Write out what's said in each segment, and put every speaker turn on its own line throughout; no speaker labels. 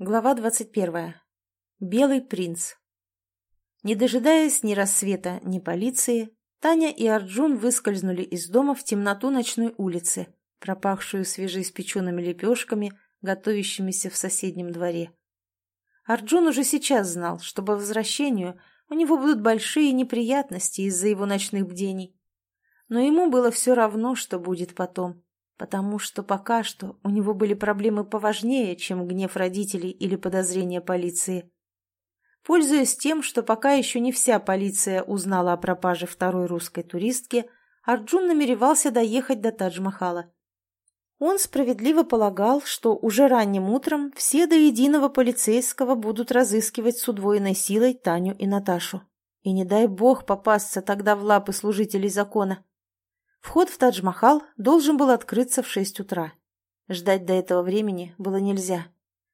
Глава 21. Белый принц. Не дожидаясь ни рассвета, ни полиции, Таня и Арджун выскользнули из дома в темноту ночной улицы, пропахшую свежеиспеченными лепешками, готовящимися в соседнем дворе. Арджун уже сейчас знал, что по возвращению у него будут большие неприятности из-за его ночных бдений. Но ему было все равно, что будет потом потому что пока что у него были проблемы поважнее, чем гнев родителей или подозрения полиции. Пользуясь тем, что пока еще не вся полиция узнала о пропаже второй русской туристки, Арджун намеревался доехать до Тадж-Махала. Он справедливо полагал, что уже ранним утром все до единого полицейского будут разыскивать с удвоенной силой Таню и Наташу. И не дай бог попасться тогда в лапы служителей закона. Вход в Тадж-Махал должен был открыться в шесть утра. Ждать до этого времени было нельзя.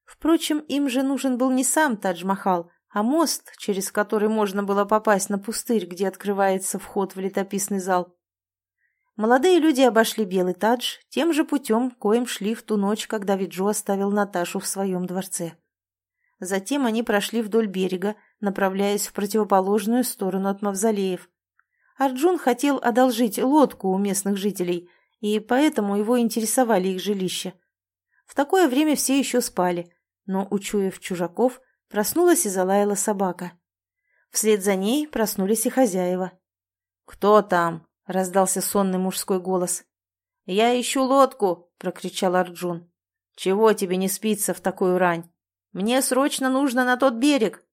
Впрочем, им же нужен был не сам Тадж-Махал, а мост, через который можно было попасть на пустырь, где открывается вход в летописный зал. Молодые люди обошли Белый Тадж тем же путем, коим шли в ту ночь, когда Виджо оставил Наташу в своем дворце. Затем они прошли вдоль берега, направляясь в противоположную сторону от мавзолеев. Арджун хотел одолжить лодку у местных жителей, и поэтому его интересовали их жилища. В такое время все еще спали, но, учуяв чужаков, проснулась и залаяла собака. Вслед за ней проснулись и хозяева. «Кто там?» — раздался сонный мужской голос. «Я ищу лодку!» — прокричал Арджун. «Чего тебе не спится в такую рань? Мне срочно нужно на тот берег!»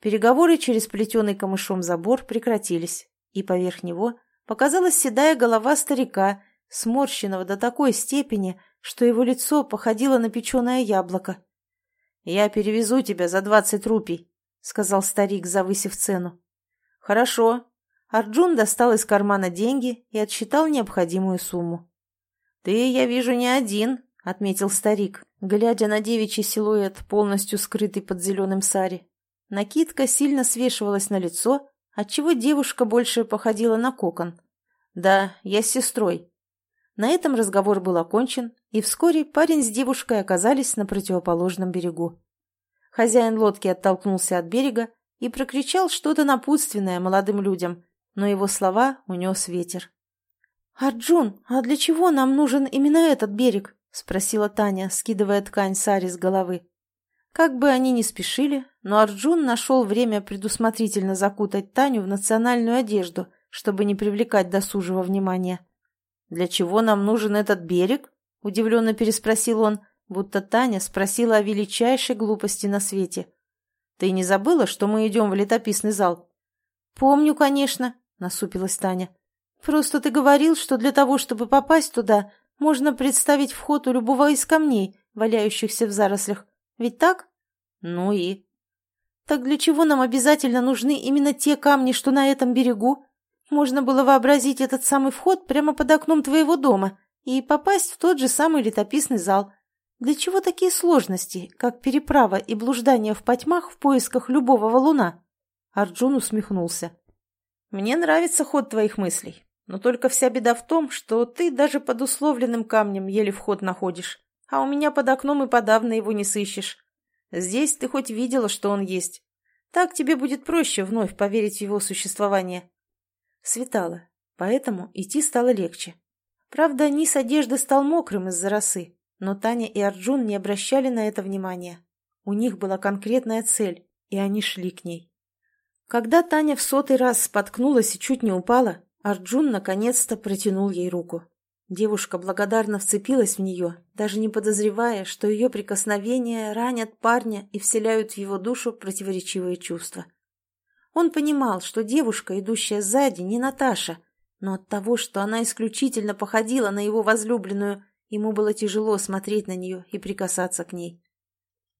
Переговоры через плетеный камышом забор прекратились и поверх него показалась седая голова старика, сморщенного до такой степени, что его лицо походило на печеное яблоко. «Я перевезу тебя за двадцать рупий», — сказал старик, завысив цену. «Хорошо». Арджун достал из кармана деньги и отсчитал необходимую сумму. «Ты, я вижу, не один», — отметил старик, глядя на девичий силуэт, полностью скрытый под зеленым сари. Накидка сильно свешивалась на лицо, отчего девушка больше походила на кокон. «Да, я с сестрой». На этом разговор был окончен, и вскоре парень с девушкой оказались на противоположном берегу. Хозяин лодки оттолкнулся от берега и прокричал что-то напутственное молодым людям, но его слова унес ветер. «Арджун, а для чего нам нужен именно этот берег?» — спросила Таня, скидывая ткань Сари с головы. Как бы они ни спешили, но Арджун нашел время предусмотрительно закутать Таню в национальную одежду, чтобы не привлекать досужего внимания. «Для чего нам нужен этот берег?» — удивленно переспросил он, будто Таня спросила о величайшей глупости на свете. «Ты не забыла, что мы идем в летописный зал?» «Помню, конечно», — насупилась Таня. «Просто ты говорил, что для того, чтобы попасть туда, можно представить вход у любого из камней, валяющихся в зарослях. Ведь так? Ну и? Так для чего нам обязательно нужны именно те камни, что на этом берегу? Можно было вообразить этот самый вход прямо под окном твоего дома и попасть в тот же самый летописный зал. Для чего такие сложности, как переправа и блуждание в потьмах в поисках любого валуна? Арджун усмехнулся. Мне нравится ход твоих мыслей, но только вся беда в том, что ты даже под условленным камнем еле вход находишь а у меня под окном и подавно его не сыщешь. Здесь ты хоть видела, что он есть. Так тебе будет проще вновь поверить в его существование. Светало, поэтому идти стало легче. Правда, низ одежды стал мокрым из-за росы, но Таня и Арджун не обращали на это внимания. У них была конкретная цель, и они шли к ней. Когда Таня в сотый раз споткнулась и чуть не упала, Арджун наконец-то протянул ей руку. Девушка благодарно вцепилась в нее, даже не подозревая, что ее прикосновения ранят парня и вселяют в его душу противоречивые чувства. Он понимал, что девушка, идущая сзади, не Наташа, но от того, что она исключительно походила на его возлюбленную, ему было тяжело смотреть на нее и прикасаться к ней.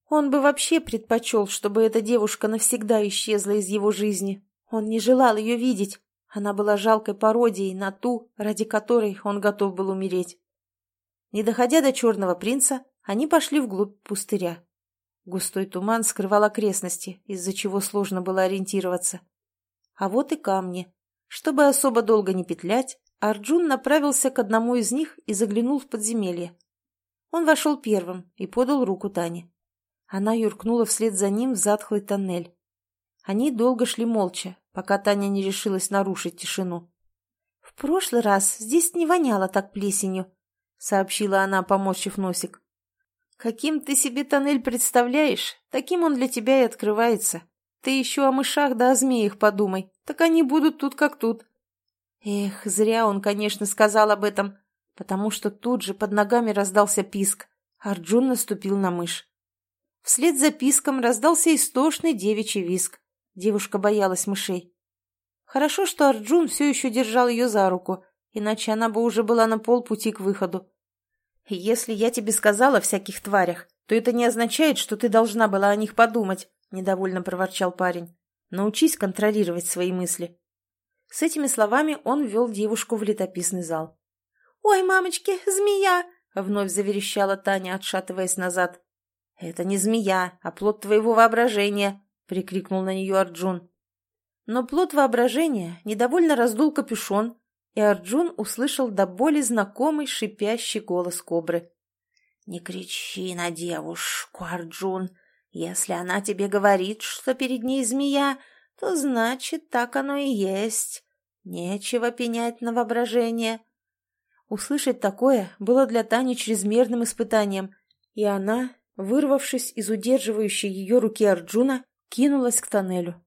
Он бы вообще предпочел, чтобы эта девушка навсегда исчезла из его жизни. Он не желал ее видеть, она была жалкой пародией на ту, ради которой он готов был умереть. Не доходя до черного принца, они пошли вглубь пустыря. Густой туман скрывал окрестности, из-за чего сложно было ориентироваться. А вот и камни. Чтобы особо долго не петлять, Арджун направился к одному из них и заглянул в подземелье. Он вошел первым и подал руку Тане. Она юркнула вслед за ним в затхлый тоннель. Они долго шли молча, пока Таня не решилась нарушить тишину. «В прошлый раз здесь не воняло так плесенью», — сообщила она, поморщив носик. «Каким ты себе тоннель представляешь, таким он для тебя и открывается. Ты еще о мышах да о змеях подумай, так они будут тут как тут». Эх, зря он, конечно, сказал об этом, потому что тут же под ногами раздался писк. Арджун наступил на мышь. Вслед за писком раздался истошный девичий виск. Девушка боялась мышей. Хорошо, что Арджун все еще держал ее за руку, иначе она бы уже была на полпути к выходу. «Если я тебе сказала о всяких тварях, то это не означает, что ты должна была о них подумать», — недовольно проворчал парень. «Научись контролировать свои мысли». С этими словами он ввел девушку в летописный зал. «Ой, мамочки, змея!» — вновь заверещала Таня, отшатываясь назад. «Это не змея, а плод твоего воображения», прикрикнул на нее Арджун. Но плод воображения недовольно раздул капюшон, и Арджун услышал до боли знакомый шипящий голос кобры. «Не кричи на девушку, Арджун. Если она тебе говорит, что перед ней змея, то значит, так оно и есть. Нечего пенять на воображение». Услышать такое было для Тани чрезмерным испытанием, и она, вырвавшись из удерживающей ее руки Арджуна, кинулась к тоннелю.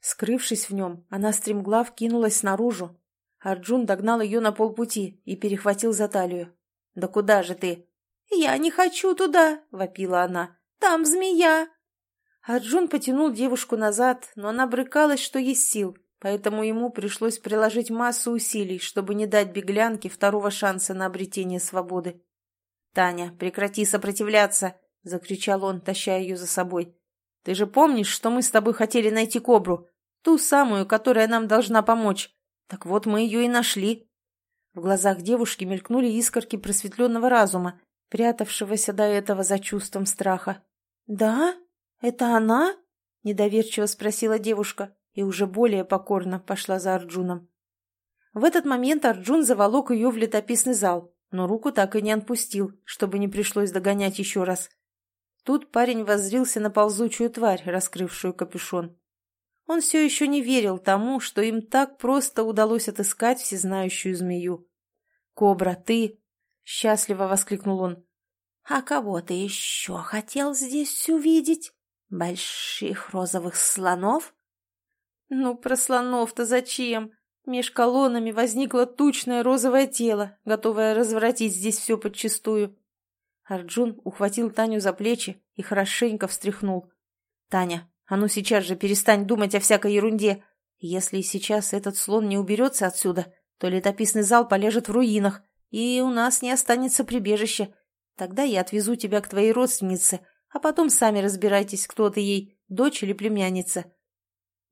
Скрывшись в нем, она стремглав кинулась наружу. Арджун догнал ее на полпути и перехватил за талию. «Да куда же ты?» «Я не хочу туда!» — вопила она. «Там змея!» Арджун потянул девушку назад, но она брыкалась, что есть сил, поэтому ему пришлось приложить массу усилий, чтобы не дать беглянке второго шанса на обретение свободы. «Таня, прекрати сопротивляться!» — закричал он, таща ее за собой. Ты же помнишь, что мы с тобой хотели найти кобру? Ту самую, которая нам должна помочь. Так вот, мы ее и нашли». В глазах девушки мелькнули искорки просветленного разума, прятавшегося до этого за чувством страха. «Да? Это она?» — недоверчиво спросила девушка и уже более покорно пошла за Арджуном. В этот момент Арджун заволок ее в летописный зал, но руку так и не отпустил, чтобы не пришлось догонять еще раз. Тут парень воззрился на ползучую тварь, раскрывшую капюшон. Он все еще не верил тому, что им так просто удалось отыскать всезнающую змею. «Кобра, ты...» — счастливо воскликнул он. «А кого ты еще хотел здесь увидеть? Больших розовых слонов?» «Ну, про слонов-то зачем?» Меж колоннами возникло тучное розовое тело, готовое разворотить здесь все подчистую. Арджун ухватил Таню за плечи и хорошенько встряхнул. «Таня, а ну сейчас же перестань думать о всякой ерунде. Если сейчас этот слон не уберется отсюда, то летописный зал полежит в руинах, и у нас не останется прибежища. Тогда я отвезу тебя к твоей родственнице, а потом сами разбирайтесь, кто ты ей, дочь или племянница».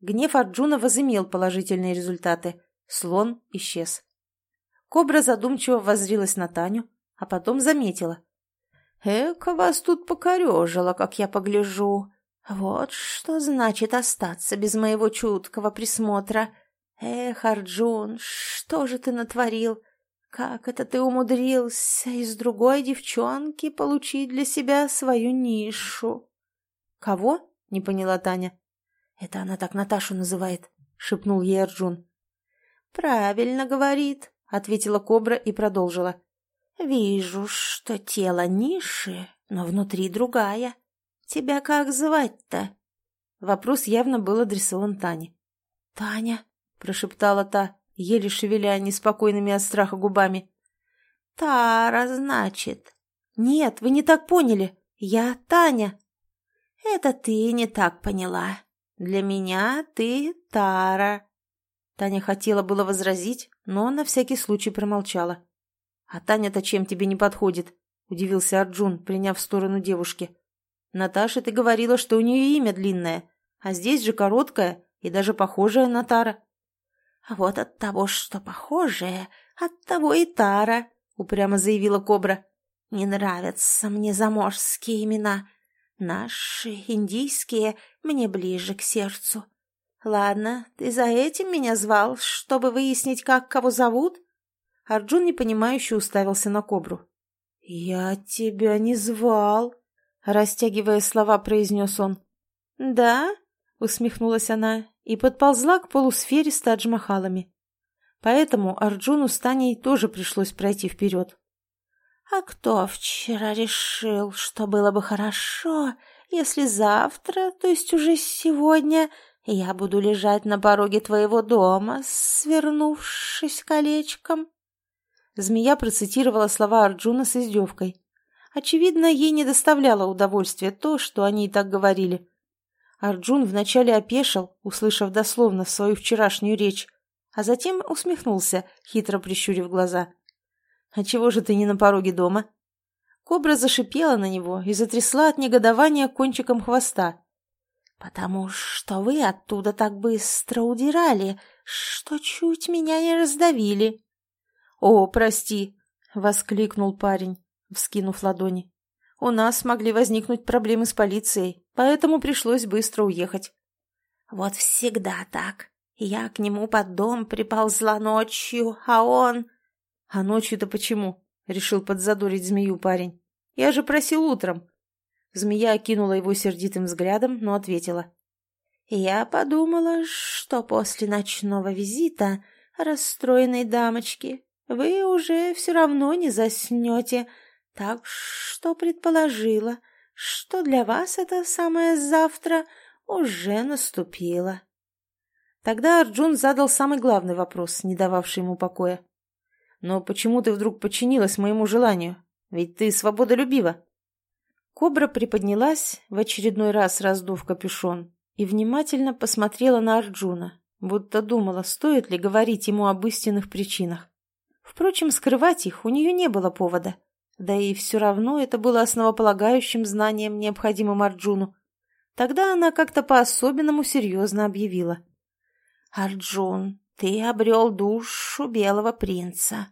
Гнев Арджуна возымел положительные результаты. Слон исчез. Кобра задумчиво воззрилась на Таню, а потом заметила. Эка вас тут покорежило, как я погляжу. Вот что значит остаться без моего чуткого присмотра. Эх, Арджун, что же ты натворил? Как это ты умудрился из другой девчонки получить для себя свою нишу? Кого? Не поняла Таня. Это она так Наташу называет, шепнул ей Арджун. Правильно говорит, ответила кобра и продолжила. «Вижу, что тело ниши, но внутри другая. Тебя как звать-то?» Вопрос явно был адресован Тане. «Таня», — прошептала та, еле шевеля неспокойными от страха губами. «Тара, значит?» «Нет, вы не так поняли. Я Таня». «Это ты не так поняла. Для меня ты Тара». Таня хотела было возразить, но на всякий случай промолчала. «А Таня-то чем тебе не подходит?» – удивился Арджун, приняв сторону девушки. «Наташа, ты говорила, что у нее имя длинное, а здесь же короткое и даже похожее на Тара». «А вот от того, что похожее, от того и Тара», – упрямо заявила Кобра. «Не нравятся мне заморские имена. Наши, индийские, мне ближе к сердцу. Ладно, ты за этим меня звал, чтобы выяснить, как кого зовут?» Арджун непонимающе уставился на кобру. «Я тебя не звал!» растягивая слова, произнес он. «Да?» — усмехнулась она и подползла к полусфере с тадж-махалами. Поэтому Арджуну с Таней тоже пришлось пройти вперед. «А кто вчера решил, что было бы хорошо, если завтра, то есть уже сегодня, я буду лежать на пороге твоего дома, свернувшись колечком?» Змея процитировала слова Арджуна с издевкой. Очевидно, ей не доставляло удовольствия то, что они и так говорили. Арджун вначале опешил, услышав дословно свою вчерашнюю речь, а затем усмехнулся, хитро прищурив глаза. «А чего же ты не на пороге дома?» Кобра зашипела на него и затрясла от негодования кончиком хвоста. «Потому что вы оттуда так быстро удирали, что чуть меня не раздавили». «О, прости!» — воскликнул парень, вскинув ладони. «У нас могли возникнуть проблемы с полицией, поэтому пришлось быстро уехать». «Вот всегда так. Я к нему под дом приползла ночью, а он...» «А ночью-то почему?» — решил подзадорить змею парень. «Я же просил утром». Змея окинула его сердитым взглядом, но ответила. «Я подумала, что после ночного визита расстроенной дамочки вы уже все равно не заснете, так что предположила, что для вас это самое завтра уже наступило. Тогда Арджун задал самый главный вопрос, не дававший ему покоя. «Но почему ты вдруг подчинилась моему желанию? Ведь ты свободолюбива». Кобра приподнялась, в очередной раз раздув капюшон, и внимательно посмотрела на Арджуна, будто думала, стоит ли говорить ему об истинных причинах. Впрочем, скрывать их у нее не было повода. Да и все равно это было основополагающим знанием, необходимым Арджуну. Тогда она как-то по-особенному серьезно объявила. «Арджун, ты обрел душу белого принца,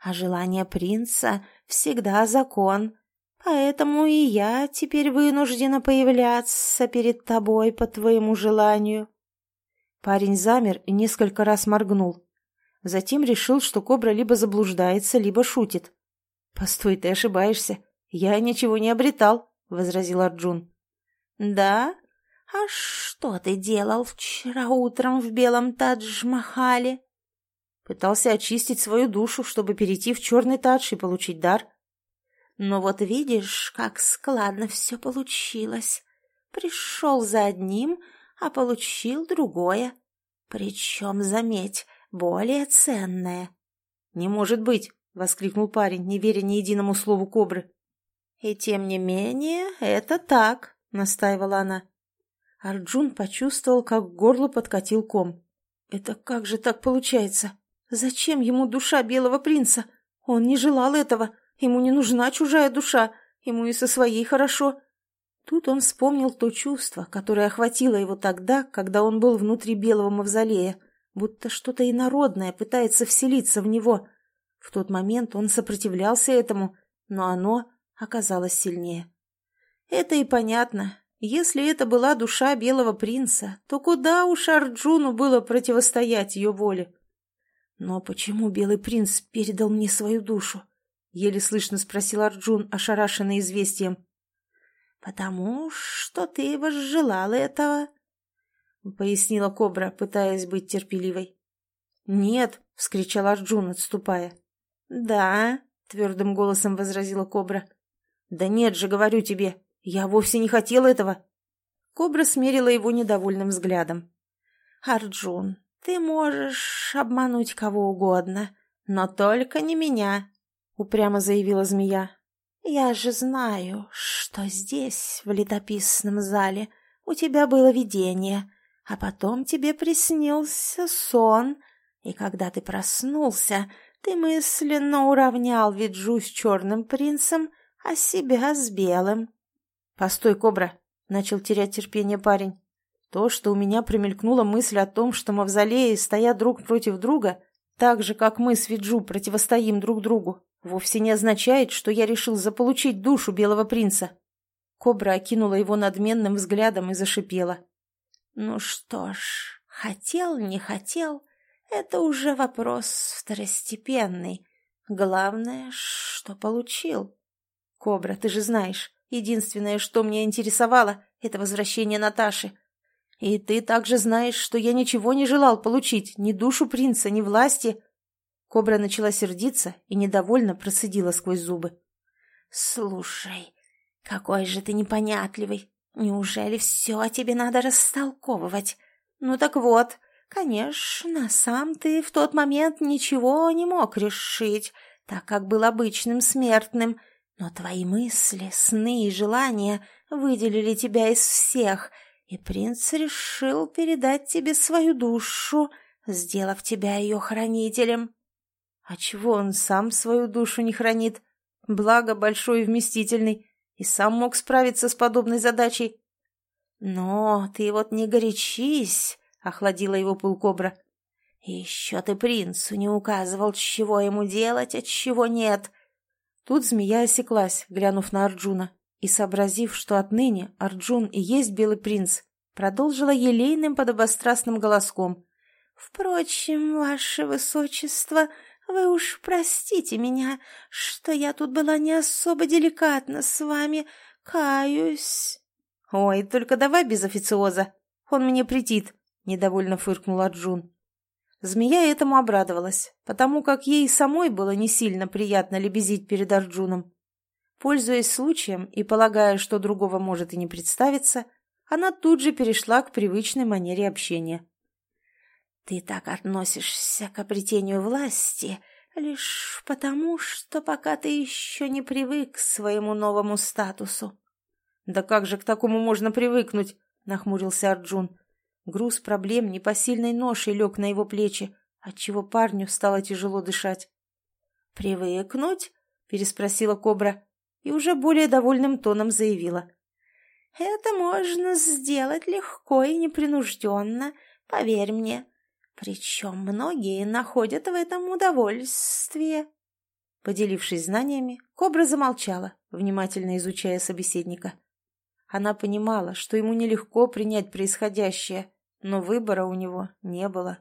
а желание принца всегда закон, поэтому и я теперь вынуждена появляться перед тобой по твоему желанию». Парень замер и несколько раз моргнул. Затем решил, что кобра либо заблуждается, либо шутит. «Постой, ты ошибаешься. Я ничего не обретал», — возразил Арджун. «Да? А что ты делал вчера утром в белом Тадж-Махале?» Пытался очистить свою душу, чтобы перейти в черный Тадж и получить дар. «Но вот видишь, как складно все получилось. Пришел за одним, а получил другое. Причем, заметь, более ценное». «Не может быть!» — воскликнул парень, не веря ни единому слову кобры. «И тем не менее, это так», — настаивала она. Арджун почувствовал, как к горлу подкатил ком. «Это как же так получается? Зачем ему душа белого принца? Он не желал этого. Ему не нужна чужая душа. Ему и со своей хорошо». Тут он вспомнил то чувство, которое охватило его тогда, когда он был внутри белого мавзолея, будто что-то инородное пытается вселиться в него — в тот момент он сопротивлялся этому, но оно оказалось сильнее. Это и понятно. Если это была душа белого принца, то куда уж Арджуну было противостоять ее воле? «Но почему белый принц передал мне свою душу?» — еле слышно спросил Арджун, ошарашенный известием. «Потому что ты возжелала этого», — пояснила Кобра, пытаясь быть терпеливой. «Нет», — вскричал Арджун, отступая. «Да», — твердым голосом возразила Кобра. «Да нет же, говорю тебе, я вовсе не хотел этого». Кобра смерила его недовольным взглядом. «Арджун, ты можешь обмануть кого угодно, но только не меня», — упрямо заявила змея. «Я же знаю, что здесь, в летописном зале, у тебя было видение, а потом тебе приснился сон, и когда ты проснулся, ты мысленно уравнял Виджу с черным принцем, а себя с белым. — Постой, Кобра, — начал терять терпение парень. То, что у меня промелькнула мысль о том, что мавзолеи стоят друг против друга, так же, как мы с Виджу противостоим друг другу, вовсе не означает, что я решил заполучить душу белого принца. Кобра окинула его надменным взглядом и зашипела. — Ну что ж, хотел, не хотел, это уже вопрос второстепенный. Главное, что получил. Кобра, ты же знаешь, Единственное, что меня интересовало, это возвращение Наташи. И ты также знаешь, что я ничего не желал получить, ни душу принца, ни власти. Кобра начала сердиться и недовольно процедила сквозь зубы. «Слушай, какой же ты непонятливый. Неужели все тебе надо растолковывать? Ну так вот, конечно, сам ты в тот момент ничего не мог решить, так как был обычным смертным, но твои мысли, сны и желания выделили тебя из всех, и принц решил передать тебе свою душу, сделав тебя ее хранителем. А чего он сам свою душу не хранит? Благо большой и вместительный, и сам мог справиться с подобной задачей. Но ты вот не горячись, — охладила его пылкобра. «Еще ты принцу не указывал, чего ему делать, а чего нет». Тут змея осеклась, глянув на Арджуна, и, сообразив, что отныне Арджун и есть белый принц, продолжила елейным подобострастным голоском. «Впрочем, ваше высочество, вы уж простите меня, что я тут была не особо деликатна с вами, каюсь». «Ой, только давай без официоза, он мне претит», — недовольно фыркнул Арджун. Змея этому обрадовалась, потому как ей самой было не сильно приятно лебезить перед Арджуном. Пользуясь случаем и полагая, что другого может и не представиться, она тут же перешла к привычной манере общения. «Ты так относишься к обретению власти лишь потому, что пока ты еще не привык к своему новому статусу». «Да как же к такому можно привыкнуть?» — нахмурился Арджун. Груз проблем непосильной ношей лег на его плечи, отчего парню стало тяжело дышать. «Привыкнуть?» — переспросила кобра и уже более довольным тоном заявила. «Это можно сделать легко и непринужденно, поверь мне. Причем многие находят в этом удовольствие». Поделившись знаниями, кобра замолчала, внимательно изучая собеседника. Она понимала, что ему нелегко принять происходящее, но выбора у него не было.